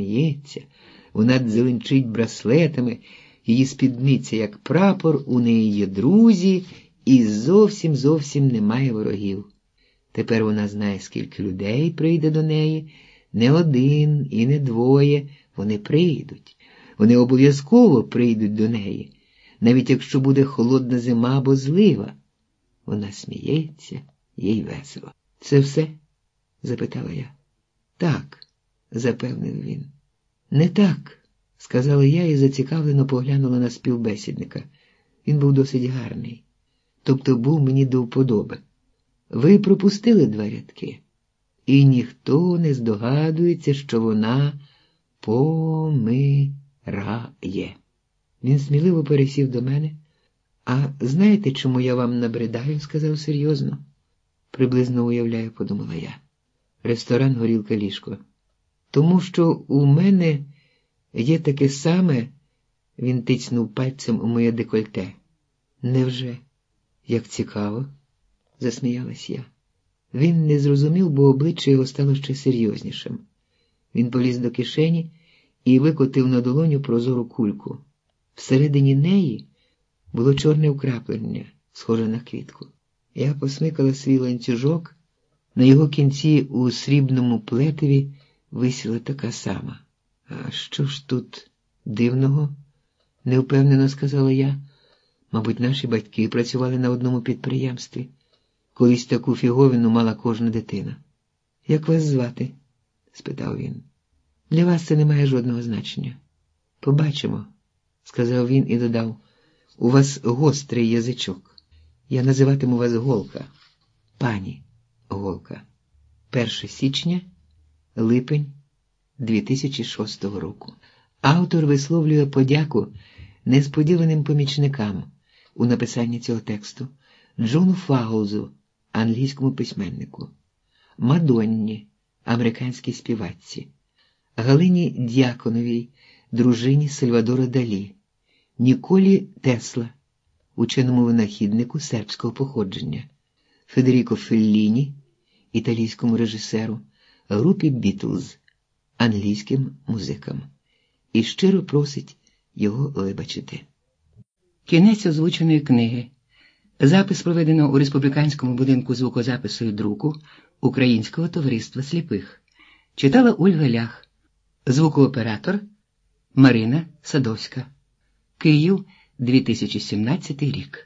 сміється, вона дзеленчить браслетами, її спідниця, як прапор, у неї є друзі, і зовсім зовсім немає ворогів. Тепер вона знає, скільки людей прийде до неї, не один і не двоє. Вони прийдуть. Вони обов'язково прийдуть до неї, навіть якщо буде холодна зима або злива. Вона сміється, їй весело. Це все? запитала я. Так, запевнив він. Не так, сказала я і зацікавлено поглянула на співбесідника. Він був досить гарний, тобто був мені до вподоби. Ви пропустили два рядки, і ніхто не здогадується, що вона помирає. Він сміливо пересів до мене. А знаєте, чому я вам набридаю? сказав серйозно. Приблизно уявляю, подумала я. Ресторан горілка ліжко. Тому що у мене є таке саме, він тицнув пальцем у моє декольте. Невже? Як цікаво, засміялась я. Він не зрозумів, бо обличчя його стало ще серйознішим. Він поліз до кишені і викотив на долоню прозору кульку. Всередині неї було чорне вкраплення, схоже на квітку. Я посмикала свій ланцюжок, на його кінці у срібному плетеві висіла така сама. А що ж тут дивного? невпевнено сказала я. Мабуть, наші батьки працювали на одному підприємстві. Колись таку фіговину мала кожна дитина. Як вас звати? спитав він. Для вас це не має жодного значення. Побачимо, сказав він і додав. У вас гострий язичок. Я називатиму вас Голка. Пані Голка. 1 січня, липень 2006 року. Автор висловлює подяку несподіваним помічникам у написанні цього тексту Джону Фаулзу, англійському письменнику, Мадонні, американській співачці, Галині Дяконовій, дружині Сальвадора Далі. Ніколі Тесла, ученому винахіднику сербського походження, Федеріко Фелліні, італійському режисеру, групі Бітлз, англійським музикам, і щиро просить його вибачити. Кінець озвученої книги. Запис проведено у республіканському будинку звукозапису і друку Українського товариства сліпих. Читала Ольга Лях, звукооператор Марина Садовська. Київ 2017 рік